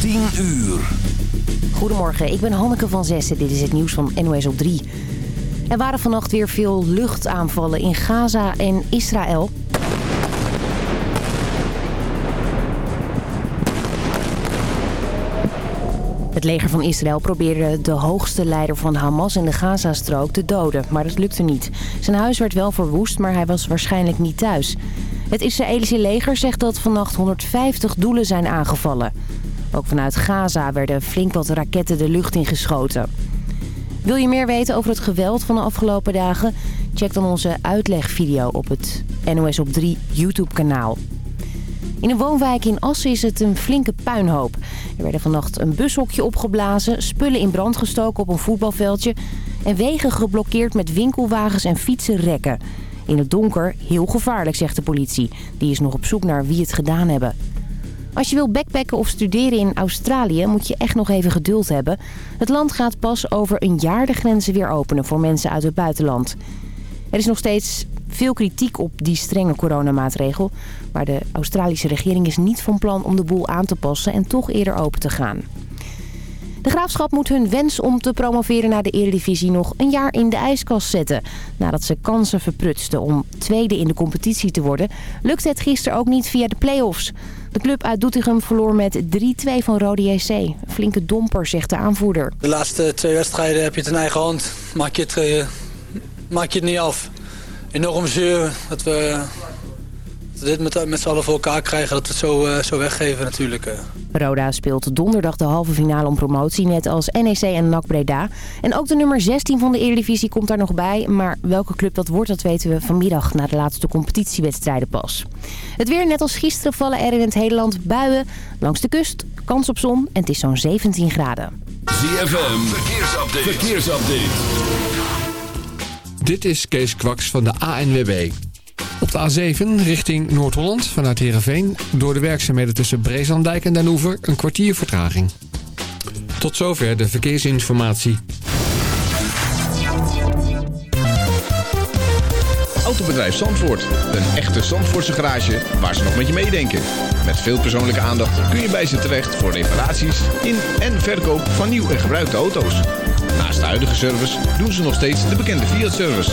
10 uur. Goedemorgen, ik ben Hanneke van Zessen. Dit is het nieuws van NOS op 3. Er waren vannacht weer veel luchtaanvallen in Gaza en Israël. Het leger van Israël probeerde de hoogste leider van Hamas in de Gazastrook te doden, maar dat lukte niet. Zijn huis werd wel verwoest, maar hij was waarschijnlijk niet thuis. Het Israëlische leger zegt dat vannacht 150 doelen zijn aangevallen. Ook vanuit Gaza werden flink wat raketten de lucht ingeschoten. Wil je meer weten over het geweld van de afgelopen dagen? Check dan onze uitlegvideo op het NOS op 3 YouTube-kanaal. In een woonwijk in Assen is het een flinke puinhoop. Er werden vannacht een bushokje opgeblazen, spullen in brand gestoken op een voetbalveldje... en wegen geblokkeerd met winkelwagens en fietsenrekken. In het donker heel gevaarlijk, zegt de politie. Die is nog op zoek naar wie het gedaan hebben. Als je wil backpacken of studeren in Australië moet je echt nog even geduld hebben. Het land gaat pas over een jaar de grenzen weer openen voor mensen uit het buitenland. Er is nog steeds veel kritiek op die strenge coronamaatregel. Maar de Australische regering is niet van plan om de boel aan te passen en toch eerder open te gaan. De Graafschap moet hun wens om te promoveren naar de Eredivisie nog een jaar in de ijskast zetten. Nadat ze kansen verprutsten om tweede in de competitie te worden, lukte het gisteren ook niet via de play-offs. De club uit Doetinchem verloor met 3-2 van Rode JC. Een flinke domper, zegt de aanvoerder. De laatste twee wedstrijden heb je het in eigen hand. Maak je het, uh, maak je het niet af. Enorm zuur dat we dit met, met z'n allen voor elkaar krijgen, dat we het zo, uh, zo weggeven natuurlijk. Uh. Roda speelt donderdag de halve finale om promotie, net als NEC en NAC Breda. En ook de nummer 16 van de Eredivisie komt daar nog bij. Maar welke club dat wordt, dat weten we vanmiddag na de laatste competitiewedstrijden pas. Het weer, net als gisteren, vallen er in het hele land buien. Langs de kust, kans op zon en het is zo'n 17 graden. ZFM, verkeersupdate. verkeersupdate. Dit is Kees Kwaks van de ANWB. Op de A7 richting Noord-Holland vanuit Heerenveen... door de werkzaamheden tussen Breeslanddijk en Den een kwartier vertraging. Tot zover de verkeersinformatie. Autobedrijf Zandvoort. Een echte Zandvoortse garage waar ze nog met je meedenken. Met veel persoonlijke aandacht kun je bij ze terecht voor reparaties in en verkoop van nieuw en gebruikte auto's. Naast de huidige service doen ze nog steeds de bekende Fiat-service.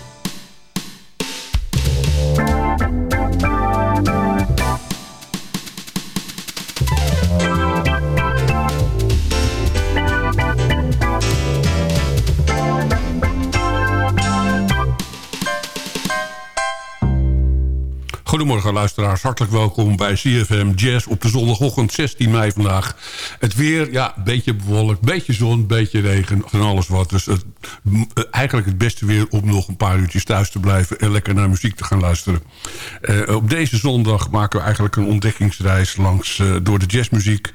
Thank you. Goedemorgen luisteraars, hartelijk welkom bij CFM Jazz op de zondagochtend 16 mei vandaag. Het weer, ja, een beetje bewolkt, beetje zon, beetje regen, van alles wat. Dus het, eigenlijk het beste weer om nog een paar uurtjes thuis te blijven en lekker naar muziek te gaan luisteren. Uh, op deze zondag maken we eigenlijk een ontdekkingsreis langs uh, door de jazzmuziek.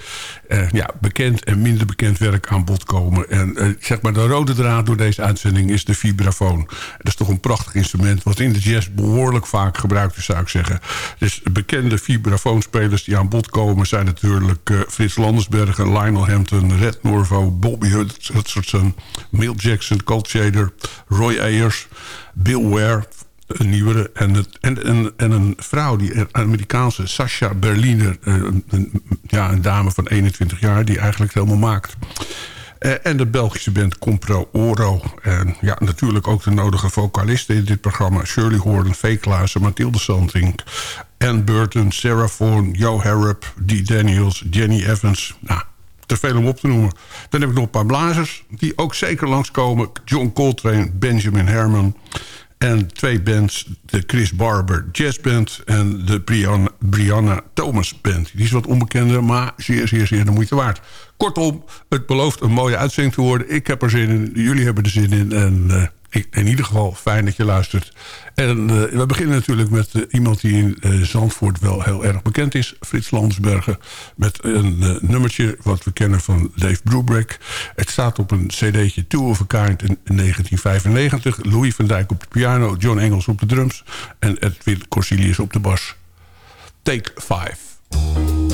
Uh, ja, bekend en minder bekend werk aan bod komen. En zeg maar de rode draad door deze uitzending is de vibrafoon. Dat is toch een prachtig instrument wat in de jazz behoorlijk vaak gebruikt is, zou ik zeggen. Dus bekende vibrafoonspelers die aan bod komen... zijn natuurlijk uh, Frits Landersbergen, Lionel Hampton, Red Norvo... Bobby Hutcherson, Mill Jackson, Colt Shader, Roy Ayers... Bill Ware, een nieuwere... En, het, en, en, en een vrouw, die Amerikaanse Sasha Berliner... Een, een, ja, een dame van 21 jaar die eigenlijk helemaal maakt... Uh, en de Belgische band Compro Oro. En ja, natuurlijk ook de nodige vocalisten in dit programma. Shirley Horn, Fake Klaassen, Mathilde Santink... Anne Burton, Sarah Vaughan, Joe Harrop, Dee Daniels, Jenny Evans. Nou, te veel om op te noemen. Dan heb ik nog een paar blazers die ook zeker langskomen. John Coltrane, Benjamin Herman... En twee bands, de Chris Barber Jazz Band en de Brianna, Thomas Band. Die is wat onbekender, maar zeer, zeer, zeer de moeite waard. Kortom, het belooft een mooie uitzending te worden. Ik heb er zin in, jullie hebben er zin in. En uh, in ieder geval fijn dat je luistert. En we beginnen natuurlijk met iemand die in Zandvoort wel heel erg bekend is. Frits Landsbergen. Met een nummertje wat we kennen van Dave Brubeck. Het staat op een cd'tje Two of a Kind in 1995. Louis van Dijk op de piano. John Engels op de drums. En Edwin Corsilius op de bas. Take 5.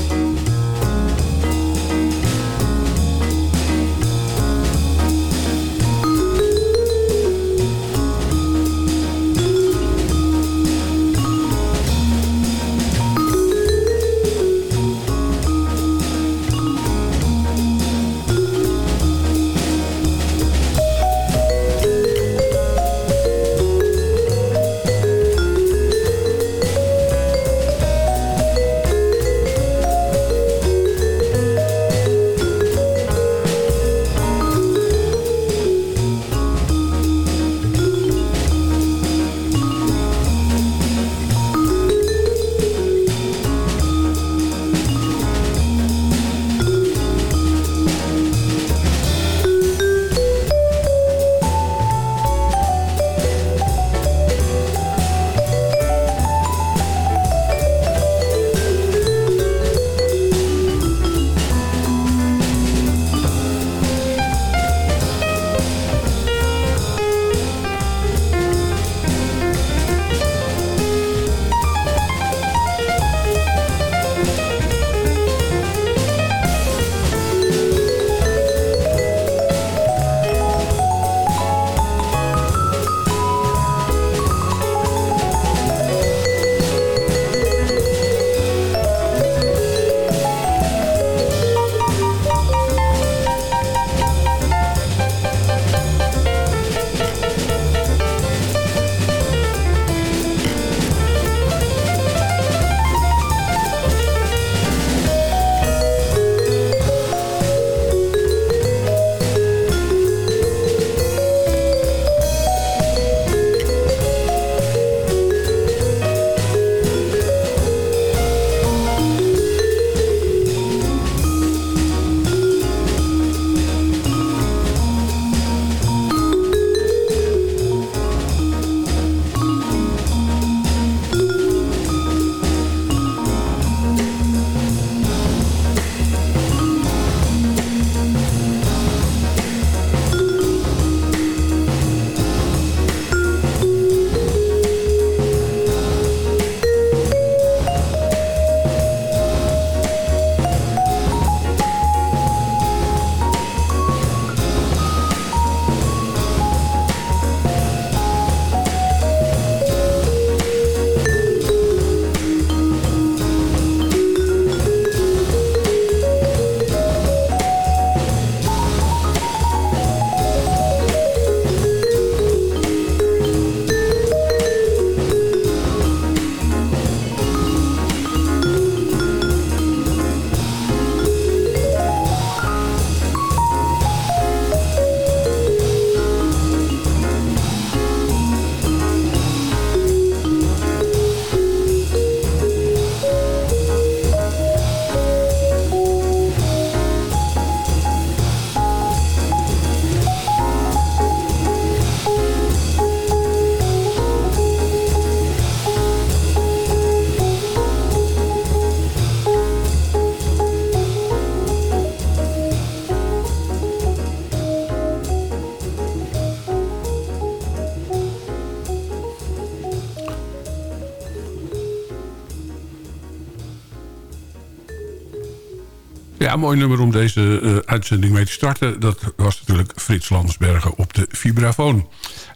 Ja, mooi nummer om deze uh, uitzending mee te starten. Dat was natuurlijk Frits Landsbergen op de vibrafoon.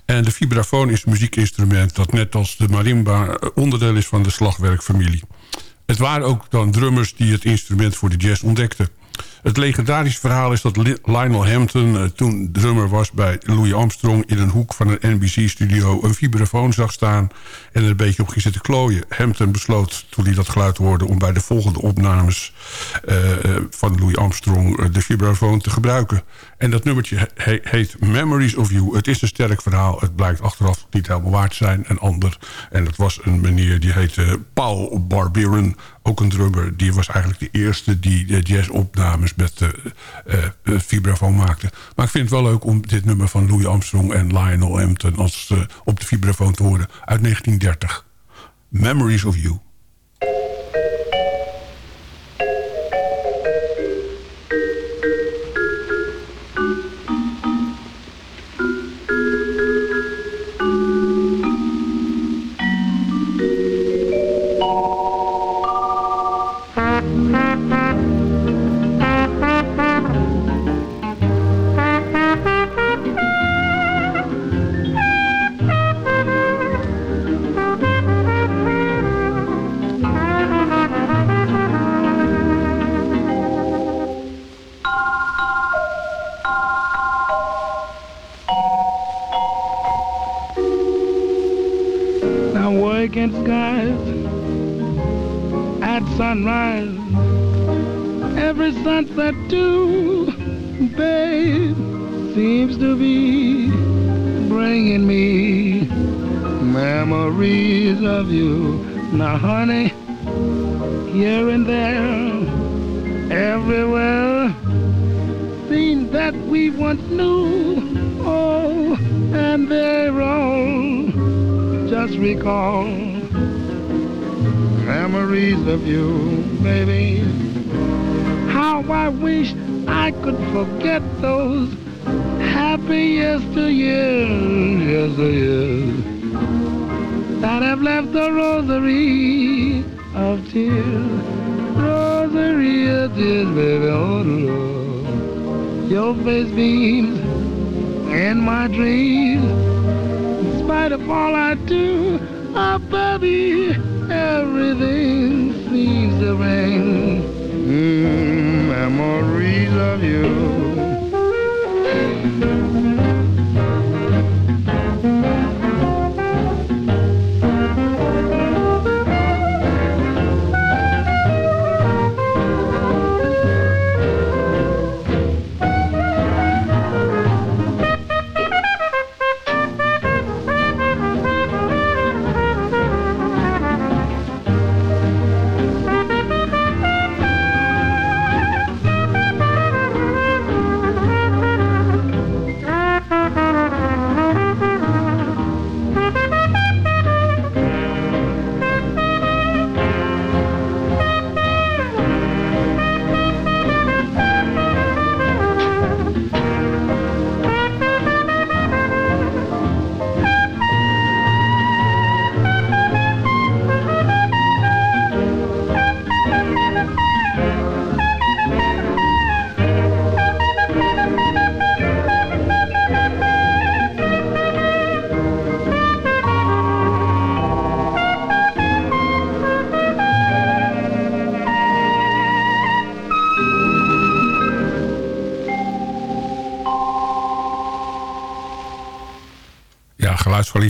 En de vibrafoon is een muziekinstrument dat net als de marimba eh, onderdeel is van de slagwerkfamilie. Het waren ook dan drummers die het instrument voor de jazz ontdekten. Het legendarisch verhaal is dat Lionel Hampton, eh, toen drummer was bij Louis Armstrong... in een hoek van een NBC-studio een vibrafoon zag staan... en er een beetje op ging zitten klooien. Hampton besloot, toen hij dat geluid hoorde... om bij de volgende opnames uh, van Louis Armstrong de vibrafoon te gebruiken. En dat nummertje heet Memories of You. Het is een sterk verhaal. Het blijkt achteraf niet helemaal waard te zijn. Een ander. En dat was een meneer die heette Paul Barbieren. Ook een drummer. Die was eigenlijk de eerste die de jazzopnames met uh, vibrafoon maakte. Maar ik vind het wel leuk om dit nummer van Louis Armstrong en Lionel Hampton... Als, op de vibrafoon te horen uit 1930. Memories of You. sunrise, every sunset too, babe, seems to be bringing me memories of you. Now, honey, here and there, everywhere, scenes that we once knew, oh, and they're all just recall memories of you, baby. How I wish I could forget those happy yesteryears, yesteryears that have left a rosary of tears, rosary of tears, baby. Oh no, your face beams in my dreams, in spite of all I do, oh baby everything seems to bring mm, memories of you.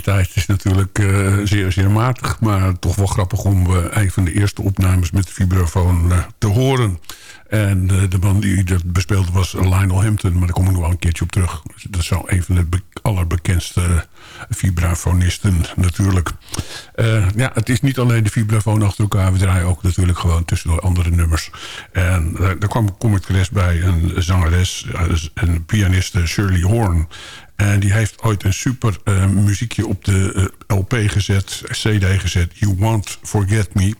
Kwaliteit is natuurlijk uh, zeer, zeer matig. Maar toch wel grappig om uh, een van de eerste opnames met de vibrafoon uh, te horen. En de man die dat bespeelde was Lionel Hampton. Maar daar kom ik nog wel een keertje op terug. Dat is wel een van de allerbekendste vibrafonisten natuurlijk. ja, het is niet alleen de vibrafoon achter elkaar. We draaien ook natuurlijk gewoon tussendoor andere nummers. En daar kwam, kom ik bij een zangeres, een pianiste Shirley Horn. En die heeft ooit een super uh, muziekje op de uh, LP gezet, CD gezet. You Won't Forget Me.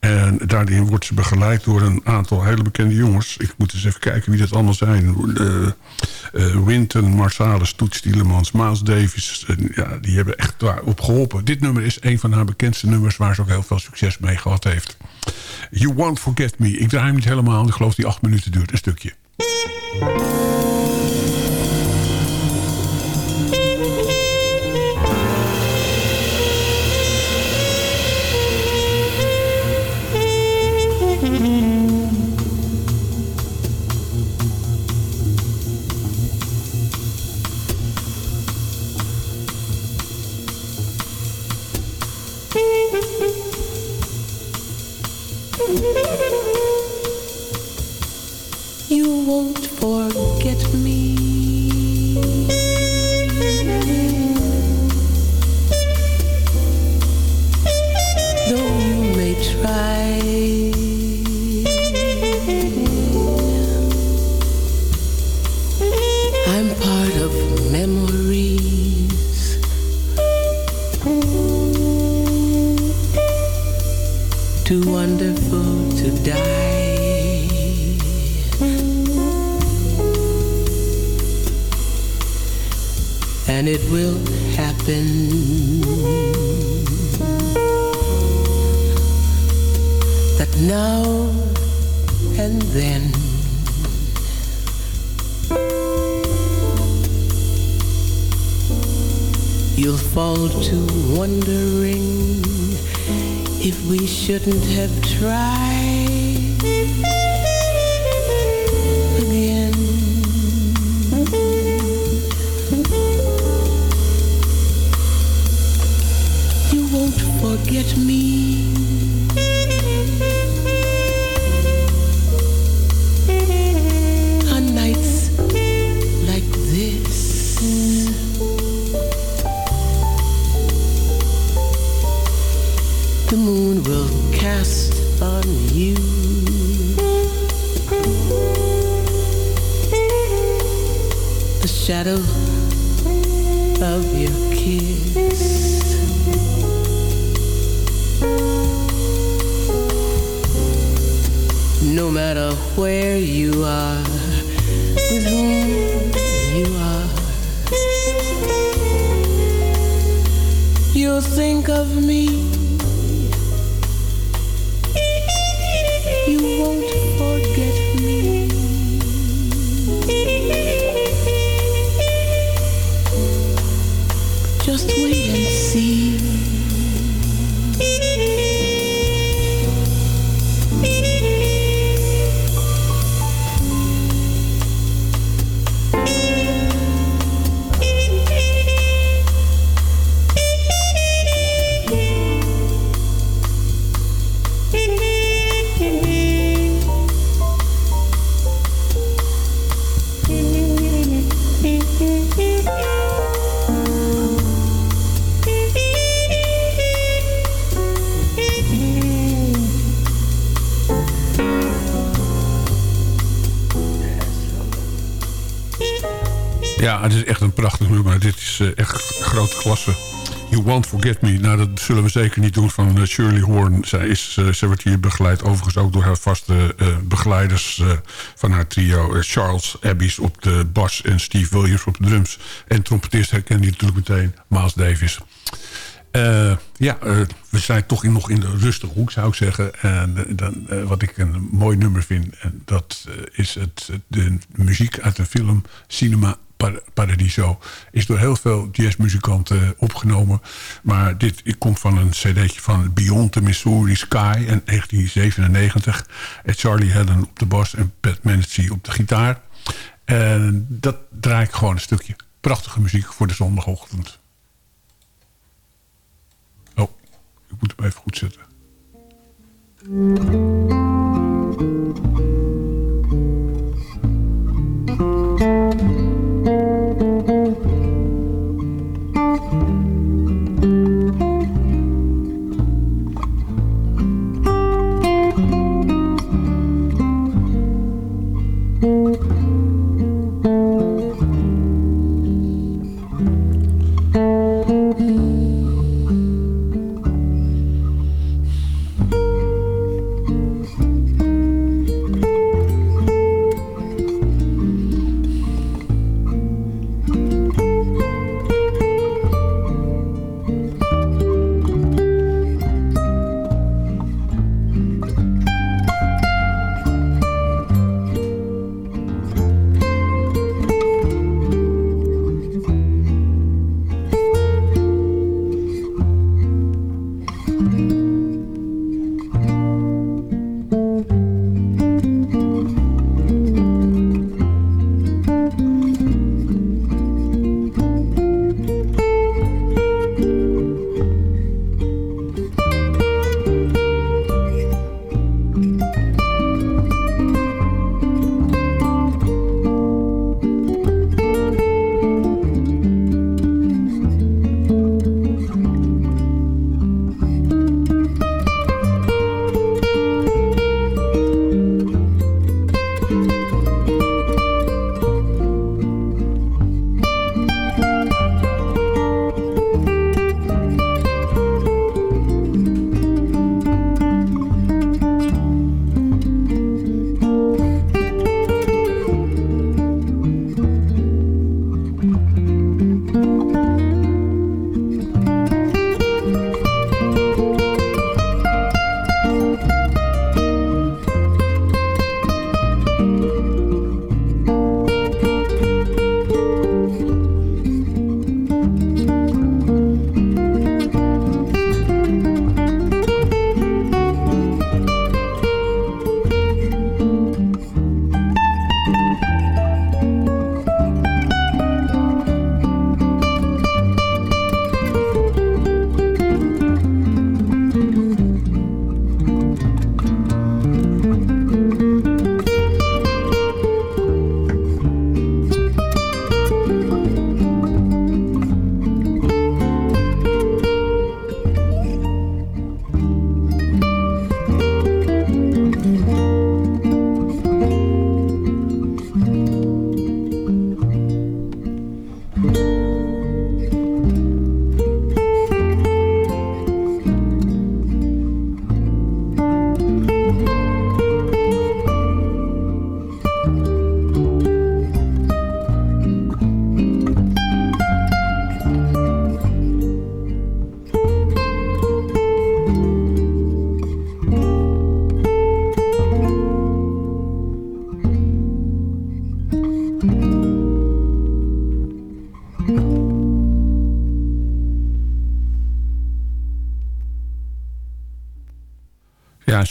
En daarin wordt ze begeleid door een aantal hele bekende jongens. Ik moet eens even kijken wie dat allemaal zijn. Uh, Winton, Marsalis, Toets Tielemans, Miles Davis. ja, die hebben echt daarop geholpen. Dit nummer is een van haar bekendste nummers... waar ze ook heel veel succes mee gehad heeft. You Won't Forget Me. Ik draai hem niet helemaal. Ik geloof die acht minuten duurt een stukje. You won't and it will happen. That now and then you'll fall to wondering if we shouldn't have tried forget me. On nights like this. The moon will cast on you the shadow you are, with whom you are, you'll think of me. Ja, het is echt een prachtig nummer. Dit is eh, echt grote klasse. You Won't Forget Me. Nou, dat zullen we zeker niet doen van eh, Shirley Horn. Zij, is, eh, zij wordt hier begeleid overigens ook door haar vaste eh, begeleiders eh, van haar trio. eh, Charles Abbys op de bas en Steve Williams op de drums. En trompetist herkende je natuurlijk meteen, Miles Davis. Eh, ja, eh, we zijn toch in, nog in de rustige hoek, zou ik zeggen. En eh, dan, eh, wat ik een mooi nummer vind... En dat eh, is het, de muziek uit de film Cinema Paradiso. Is door heel veel jazzmuzikanten opgenomen. Maar dit komt van een cd'tje van Beyond the Missouri Sky in 1997. En Charlie Haddon op de bas en Pat Menetzi op de gitaar. En dat draai ik gewoon een stukje. Prachtige muziek voor de zondagochtend. Oh, ik moet hem even goed zetten.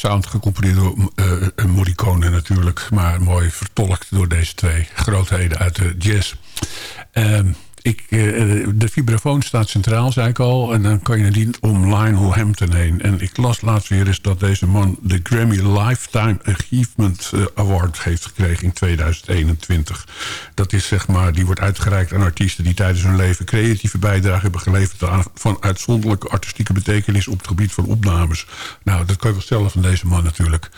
Sound gecomponeerd door uh, Morricone natuurlijk. Maar mooi vertolkt door deze twee grootheden uit de jazz. Eh, de vibrafoon staat centraal, zei ik al. En dan kan je niet om Lionel Hampton heen. En ik las laatst weer eens dat deze man... de Grammy Lifetime Achievement eh, Award heeft gekregen in 2021. Dat is zeg maar, die wordt uitgereikt aan artiesten... die tijdens hun leven creatieve bijdrage hebben geleverd... van uitzonderlijke artistieke betekenis... op het gebied van opnames. Nou, dat kan je wel stellen van deze man natuurlijk.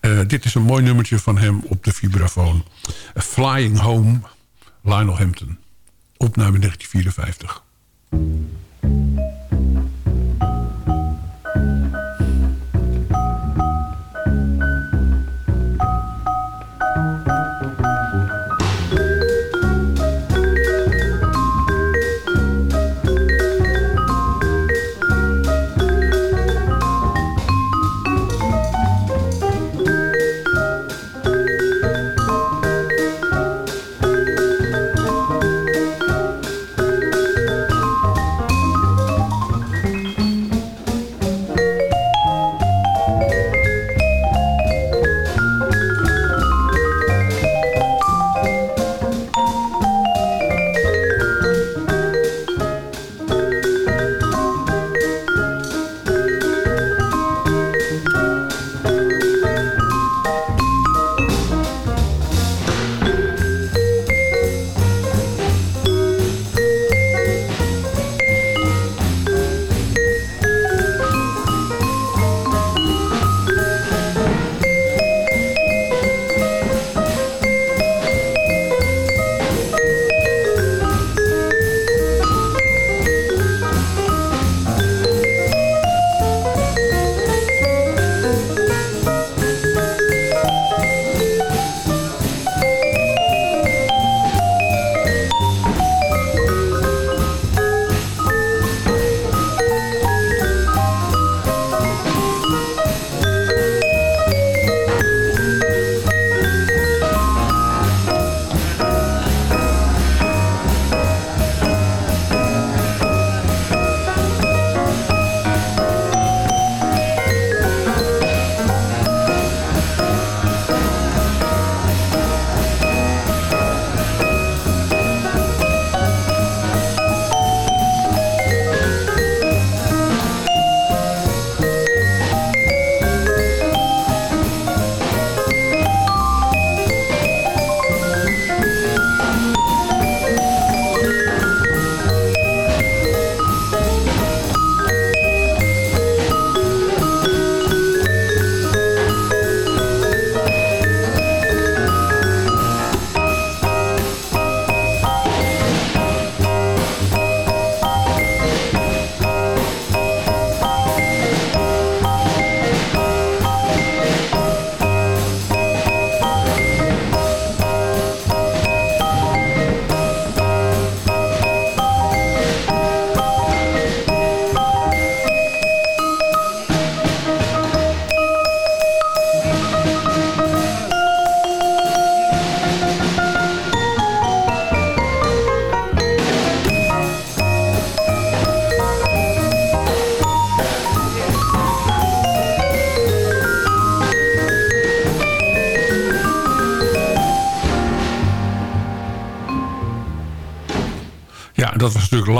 Uh, dit is een mooi nummertje van hem op de vibrafoon. Flying Home, Lionel Hampton opname 1954. Thank you.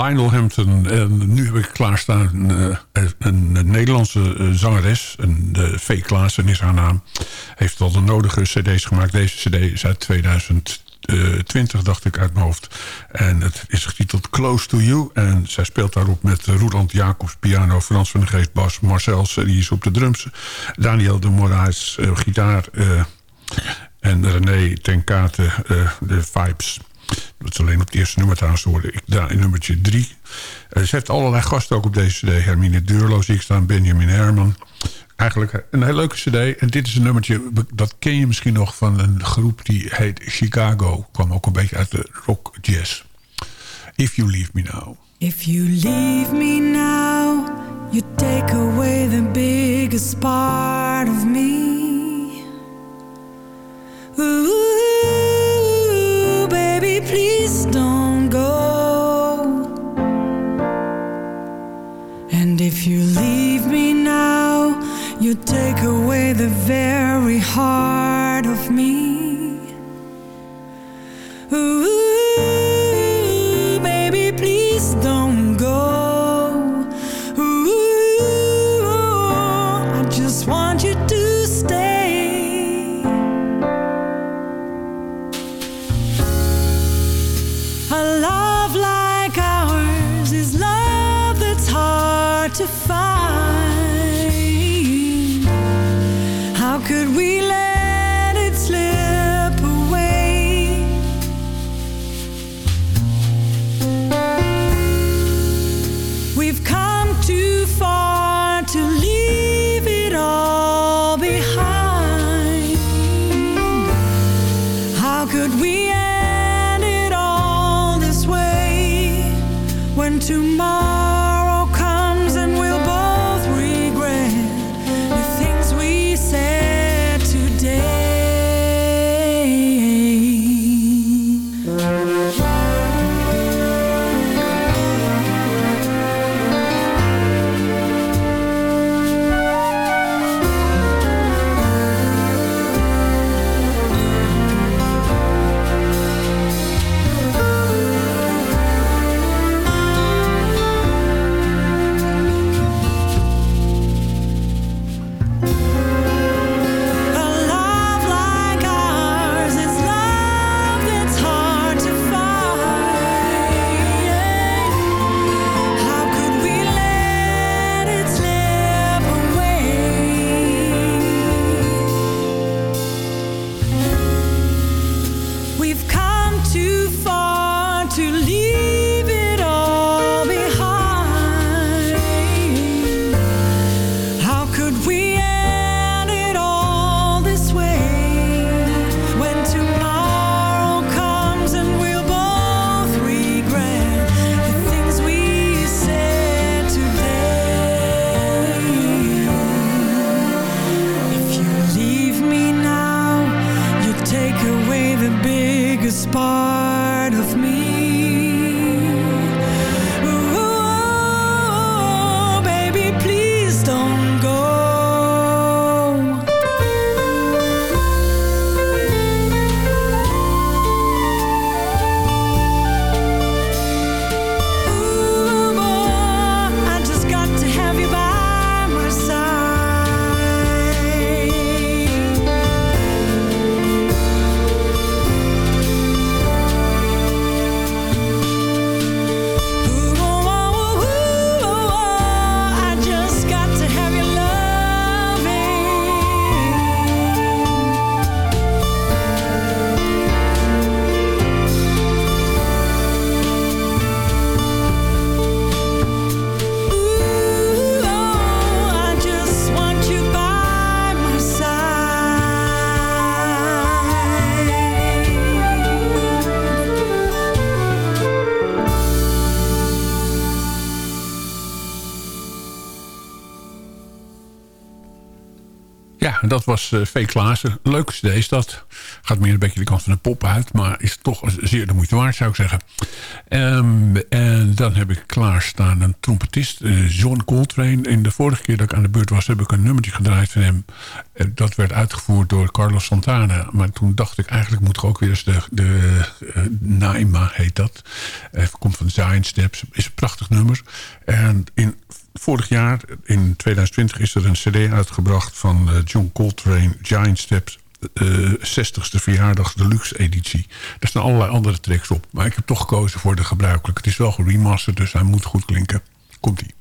Lionel Hampton. En nu heb ik klaarstaan uh, een, een, Nederlandse uh, zangeres. En, uh, V. Klaassen is haar naam. Heeft al de nodige cd's gemaakt. Deze cd is uit 2020, dacht ik, uit mijn hoofd. En het is getiteld Close to You. En zij speelt daarop met Roland Jacobs piano... Frans van de Geest bas, Marcel die is op de drums... Daniel de Moraes gitaar... en René Tenkate de vibes... Dat is alleen op het eerste nummer trouwens worden. Ik draai nummertje drie. Ze heeft allerlei gasten ook op deze cd. Hermine Deurlo zie ik staan. Benjamin Herman. Eigenlijk een hele leuke cd. En dit is een nummertje, dat ken je misschien nog van een groep die heet Chicago. Kwam ook een beetje uit de rock jazz. If You Leave Me Now. If you leave me now, you take away the biggest part of me. take away the very heart. Dat was uh, V. Klaassen. Leuk cd is dat. Gaat meer een beetje de kant van de pop uit. Maar is toch zeer de moeite waard, zou ik zeggen. Ehm, en dan heb ik klaarstaan een trompetist, eh, John Coltrane. In de vorige keer dat ik aan de beurt was, heb ik een nummertje gedraaid van hem. Eh, dat werd uitgevoerd door Carlos Santana. Maar toen dacht ik, eigenlijk moet ik ook weer eens de... de Naima heet dat. komt van Zion Steps. Is een prachtig nummer. En in vorig jaar, in 2020, is er een cd uitgebracht van uh, John Coltrane, Giant Steps. Uh, 60ste verjaardag deluxe editie. Daar staan allerlei andere tracks op. Maar ik heb toch gekozen voor de gebruikelijke. Het is wel geremasterd, dus hij moet goed klinken. Komt-ie.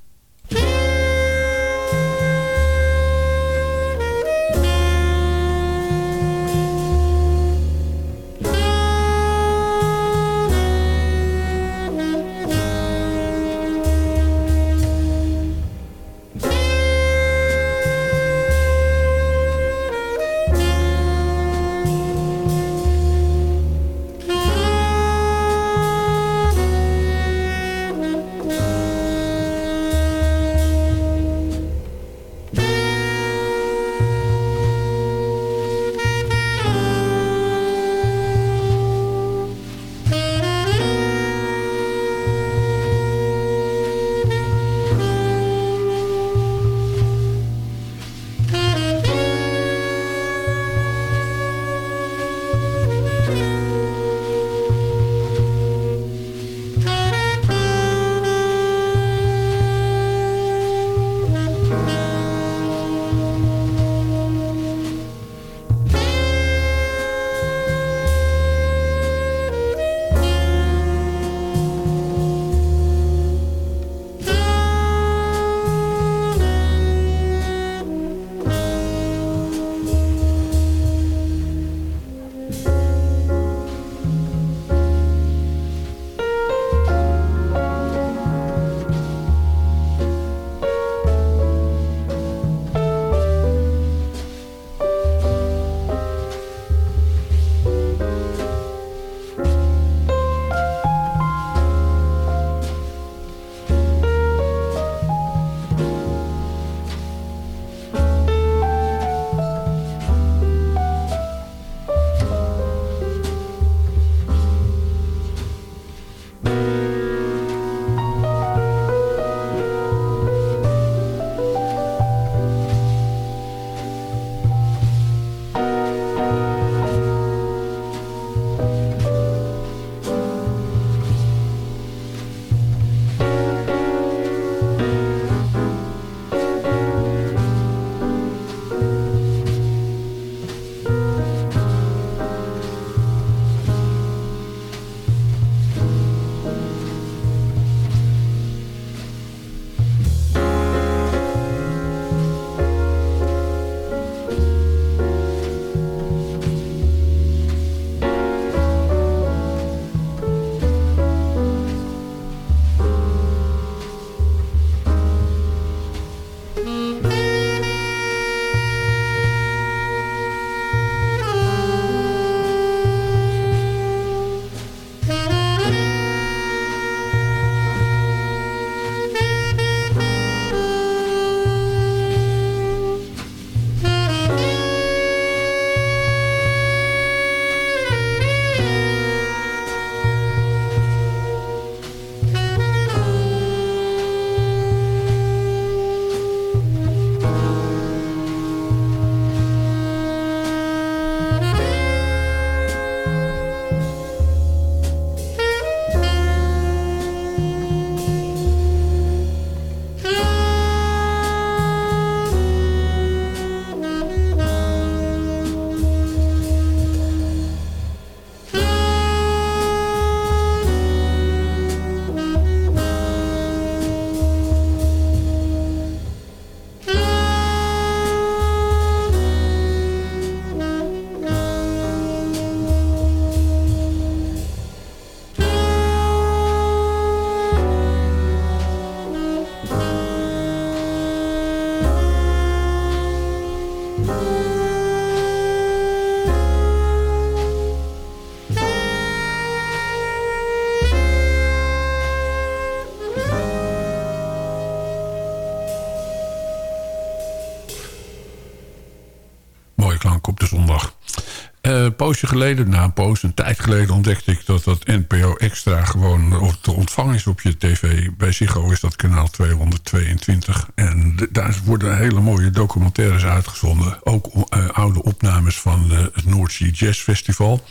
Poosje geleden, na een poos, een tijd geleden... ontdekte ik dat dat NPO Extra gewoon te ontvangen is op je tv. Bij Ziggo is dat kanaal 222. En daar worden hele mooie documentaires uitgezonden. Ook eh, oude opnames van eh, het Noordzee Jazz Festival.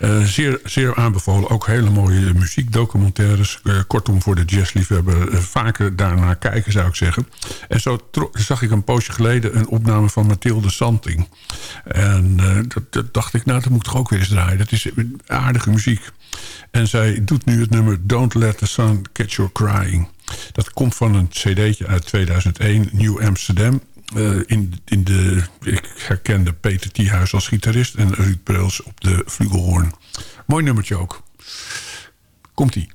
Eh, zeer, zeer aanbevolen. Ook hele mooie muziekdocumentaires. Eh, kortom, voor de jazzliefhebber eh, vaker daarnaar kijken, zou ik zeggen. En zo zag ik een poosje geleden een opname van Mathilde Santing. En dat, dat dacht ik, nou, dat moet toch ook weer eens draaien. Dat is aardige muziek. En zij doet nu het nummer Don't Let the Sun Catch Your Crying. Dat komt van een cd'tje uit 2001, New Amsterdam. Eh, in, in de, ik herkende Peter Thiehuis als gitarist... en Ruud Breus op de flugelhoorn. Mooi nummertje ook. Komt-ie.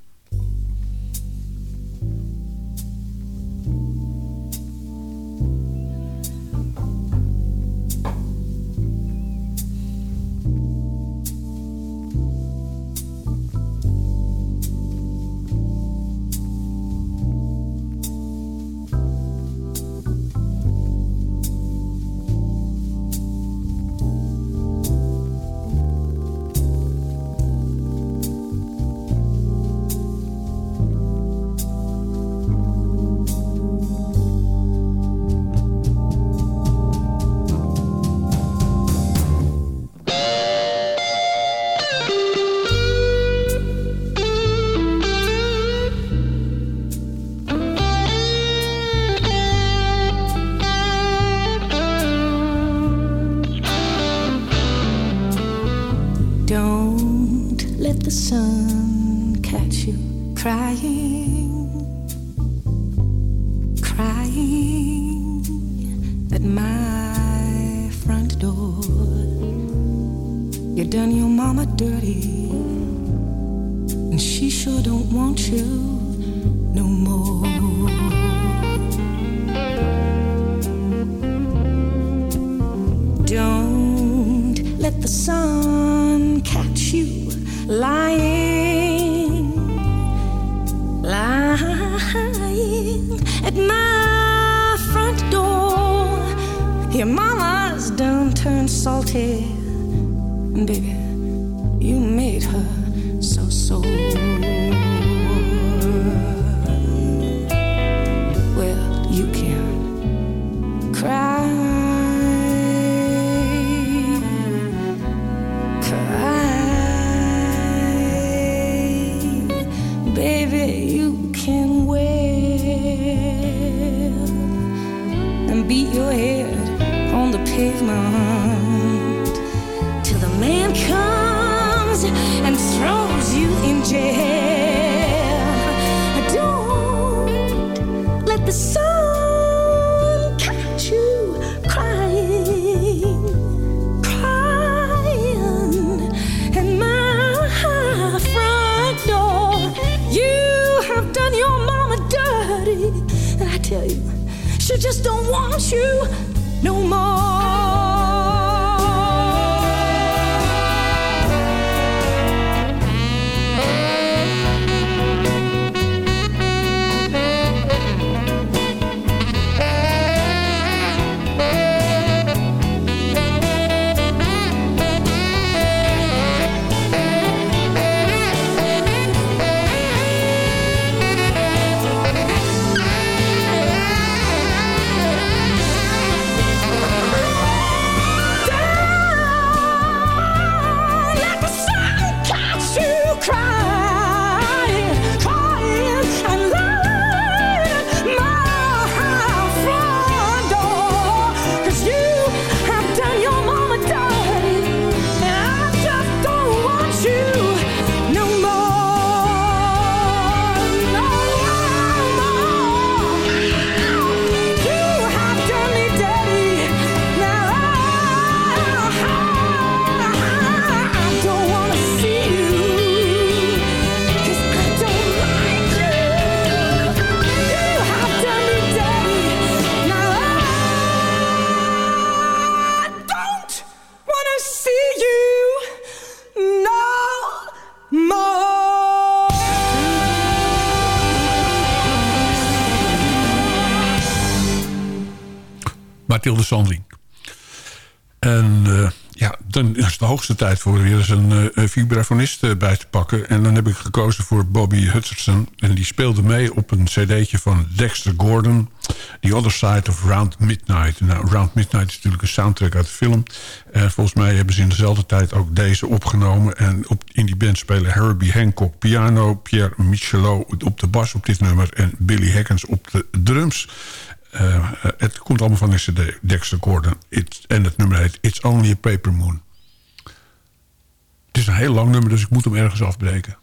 Lying at my front door. Your mama's done turned salty, baby, Sandling. En eh, ja, dan is het de hoogste tijd voor weer eens een uh, vibrafonist uh, bij te pakken. En dan heb ik gekozen voor Bobby Hutcherson. En die speelde mee op een cd'tje van Dexter Gordon. The Other Side of Round Midnight. Nou, Round Midnight is natuurlijk een soundtrack uit de film. En volgens mij hebben ze in dezelfde tijd ook deze opgenomen. En op, in die band spelen Herbie Hancock piano... Pierre Michelot op de bas op dit nummer... en Billy Hackens op de drums... Uh, het komt allemaal van de cd. It, en het nummer heet It's Only a Paper Moon. Het is een heel lang nummer, dus ik moet hem ergens afbreken.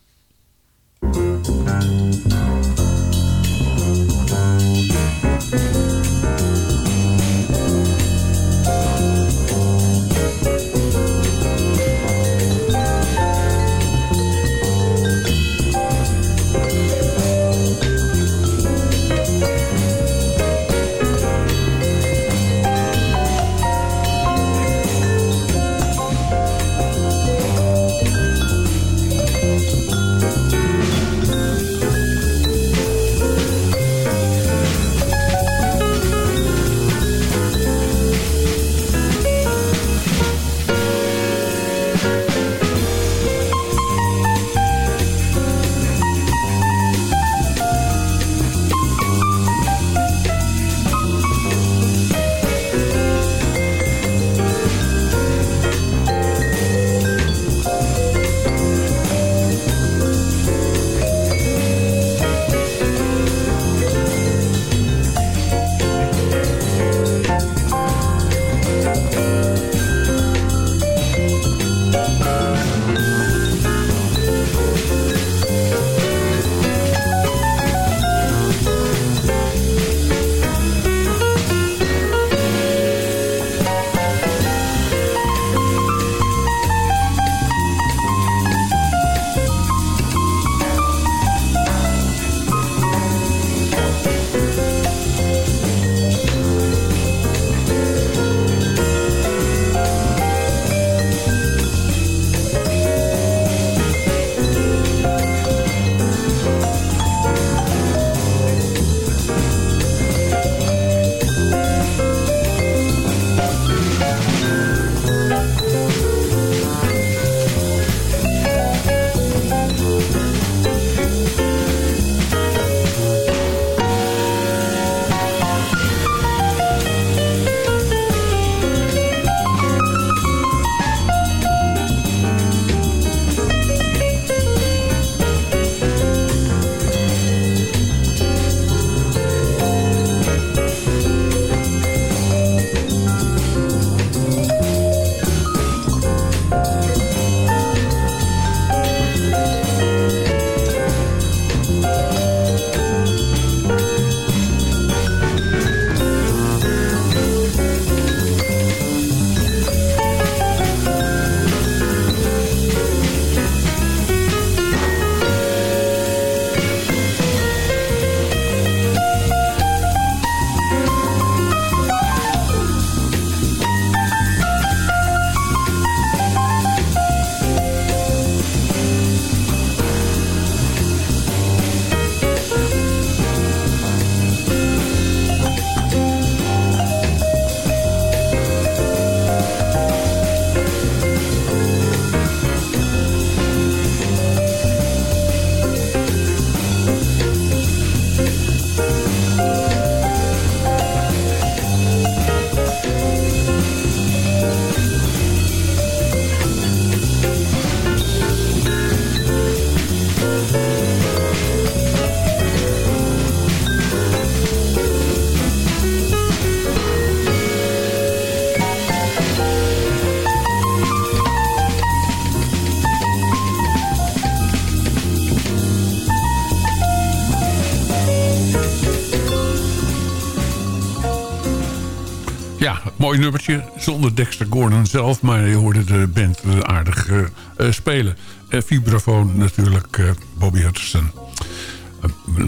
Mooi nummertje. Zonder Dexter Gordon zelf. Maar je hoorde de band aardig uh, spelen. Uh, vibrafoon natuurlijk Bobby Hutcherson.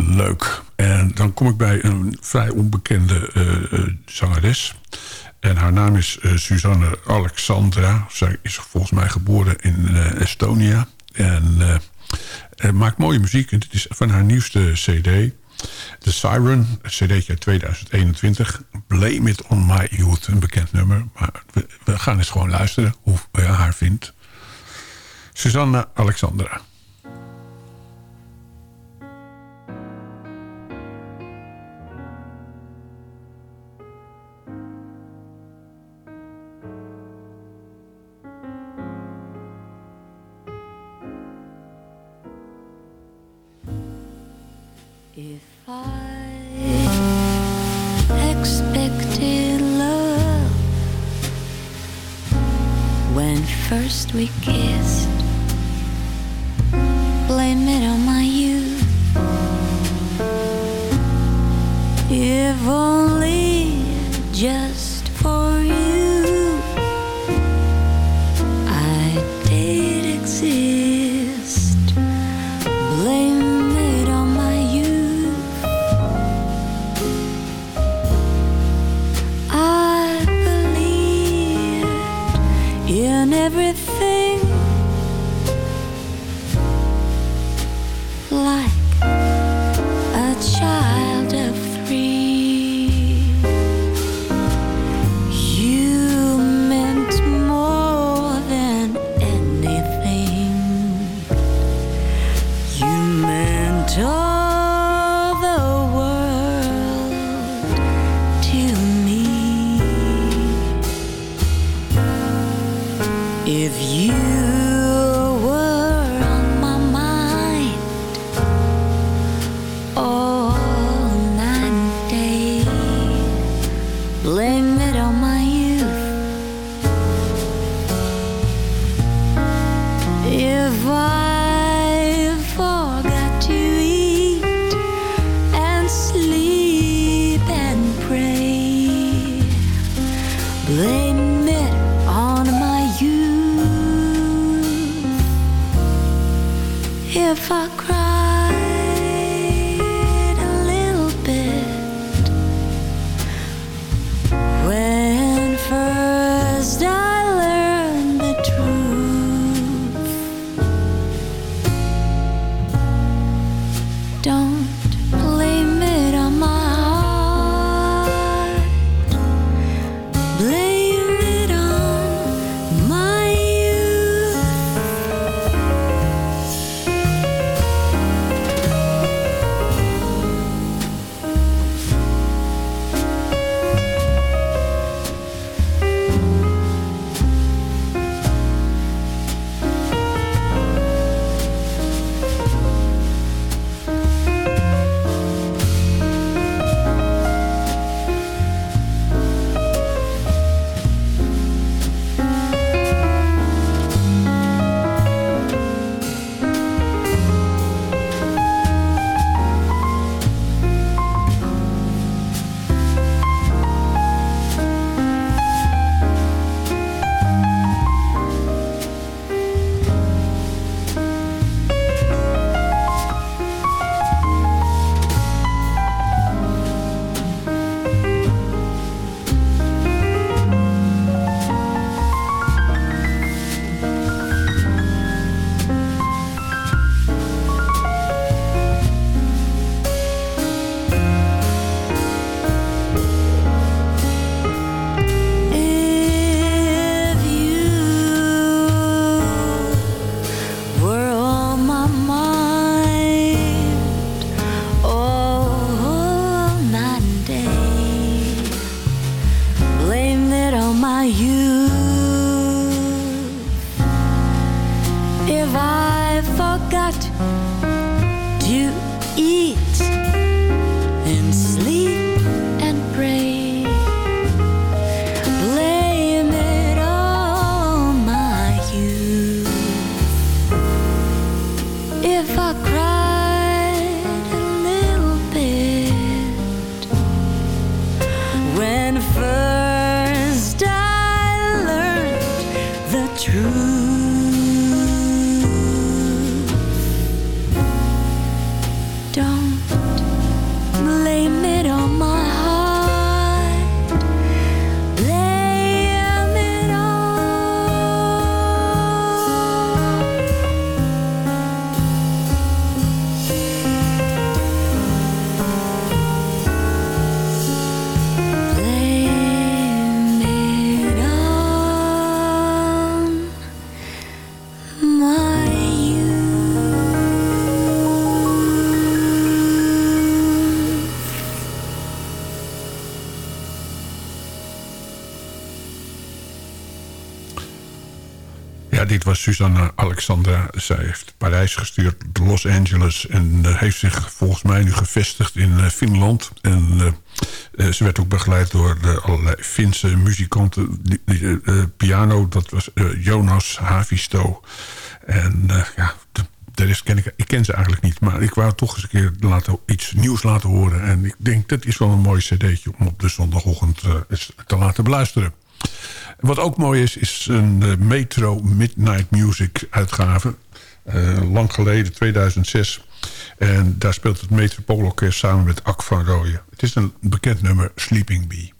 leuk. En dan kom ik bij een vrij onbekende zangeres. En haar naam is Susanne Alexandra. Zij is volgens mij geboren in Estonia. En maakt mooie muziek. En dit is van haar nieuwste cd. The Siren, een cd'tje uit 2021. Blame It On My Youth. Een bekend nummer. Maar we, gaan eens gewoon luisteren hoe je haar vindt. Susanna Alexandra. бывает. Susanna Alexandra. Zij heeft Parijs gestuurd, Los Angeles... en uh, heeft zich volgens mij nu gevestigd in uh, Finland. En uh, ze werd ook begeleid door allerlei Finse muzikanten. Die, piano, dat was Jonas Havisto. En ja, de, de rest ken ik, ik ken ze eigenlijk niet. Maar ik wou toch eens een keer laten, iets nieuws laten horen. En ik denk, dat is wel een mooi cd'tje... om op de zondagochtend te laten beluisteren. Wat ook mooi is, is een uh, Metro Midnight Music uitgave. Uh, lang geleden, 2006. En daar speelt het Metropoolorkest samen met Ak van Rooyen. Het is een bekend nummer, Sleeping Bee.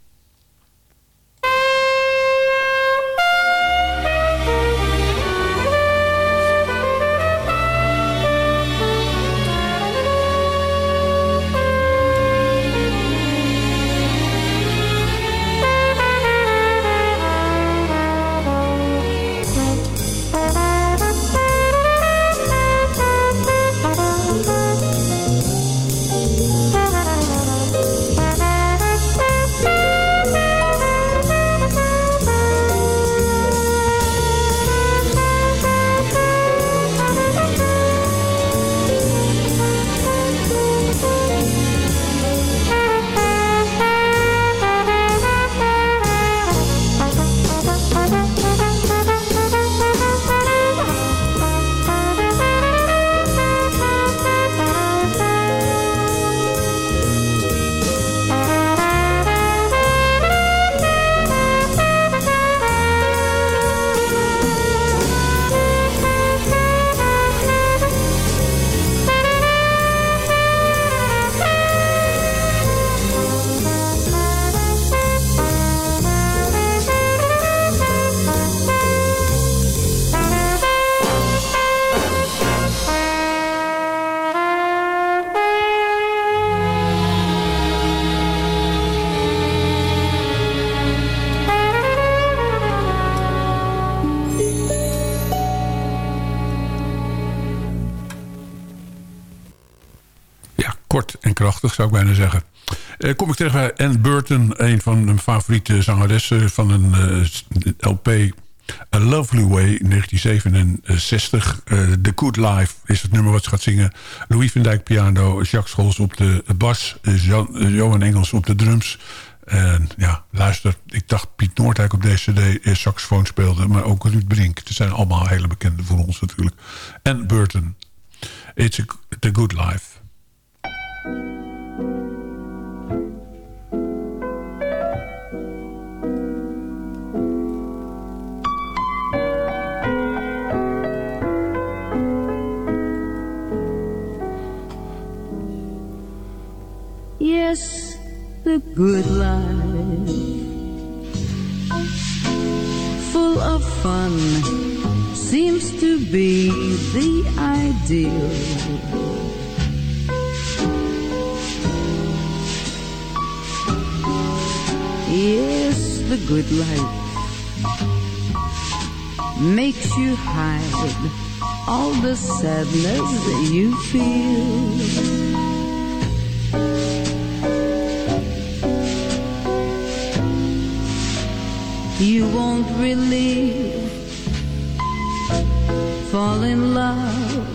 Krachtig, zou ik bijna zeggen. Uh, kom ik terecht bij Anne Burton, een van mijn favoriete zangeressen van een uh, LP A Lovely Way, 1967. Uh, The Good Life is het nummer wat ze gaat zingen. Louis van Dijk piano, Jacques Scholz op de bas, Johan Engels op de drums. En ja, luister, ik dacht Piet Noordijk op deze cd saxofoon speelde... maar ook Ruud Brink. Het zijn allemaal hele bekende voor ons natuurlijk. En Burton. It's a, The Good Life. Yes, the good life, full of fun, seems to be the ideal Yes, the good life makes you hide all the sadness that you feel. You won't really fall in love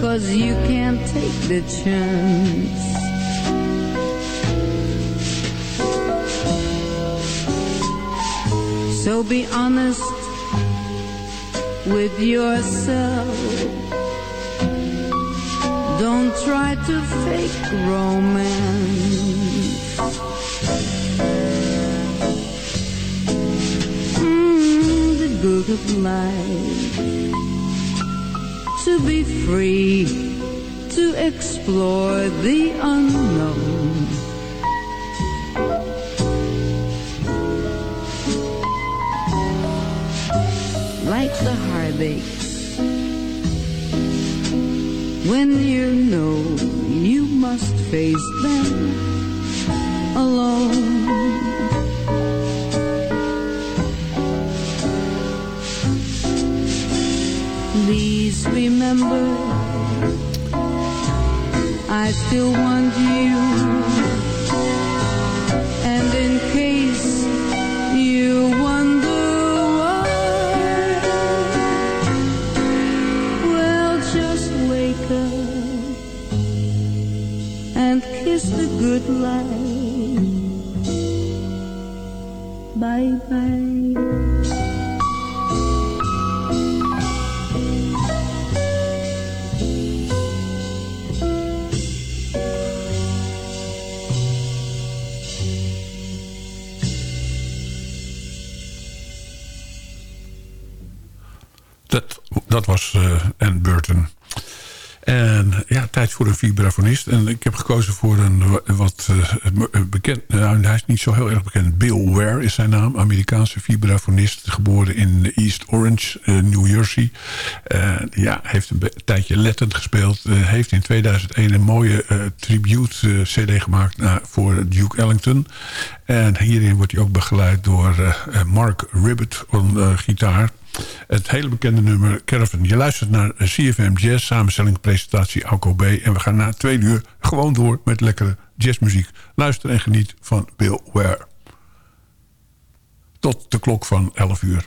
Cause you can't take the chance So be honest with yourself. Don't try to fake romance. Mm, the good of life. To be free, to explore the unknown the heartaches when you know you must face them alone. Please remember, I still want you, life. Bye bye. Voor een vibrafonist. En ik heb gekozen voor een wa- wat eh, bekend... Nou, hij is niet zo heel erg bekend. Bill Ware is zijn naam. Amerikaanse vibrafonist. Geboren in East Orange, eh, New Jersey. Eh, ja, heeft een tijdje lettend gespeeld. Eh, heeft in 2001 een mooie eh, tribute cd gemaakt voor Duke Ellington. En hierin wordt hij ook begeleid door eh, eh, Mark Ribbett eh, gitaar. Het hele bekende nummer Caravan. Je luistert naar CFM Jazz, samenstelling, presentatie Alco B. En we gaan na twee uur gewoon door met lekkere jazzmuziek. Luister en geniet van Bill Ware. Tot de klok van 11 uur.